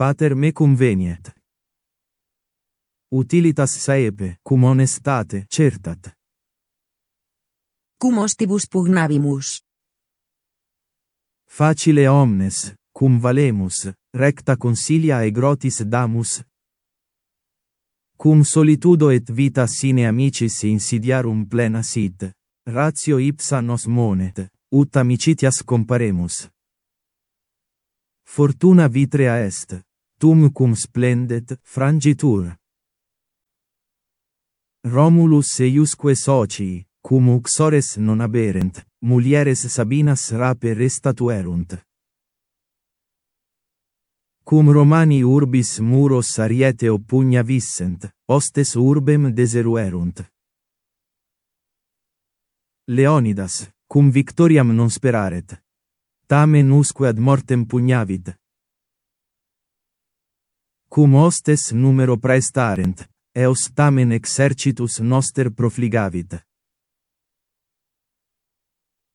pater me conveniet. Utilitas saepe, cum honestate, certat. Cum ostibus pugnavimus. Facile omnes, cum valemus, recta consilia e grotis damus. Cum solitudo et vita sine amicis insidiarum plena sit, ratio ipsa nos monet, ut amicitias comparemus. Fortuna vitrea est tum cum splendet frangitur. Romulus eiusque soci, cum uxores non aberent, mulieres Sabinas rape restatuerunt. Cum Romani urbis muros ariete opugna vissent, ostes urbem deseruerunt. Leonidas, cum victoriam non speraret. Tamen usque ad mortem pugnavit, cum hostes numero praestarent, eos tamen exercitus noster profligavit.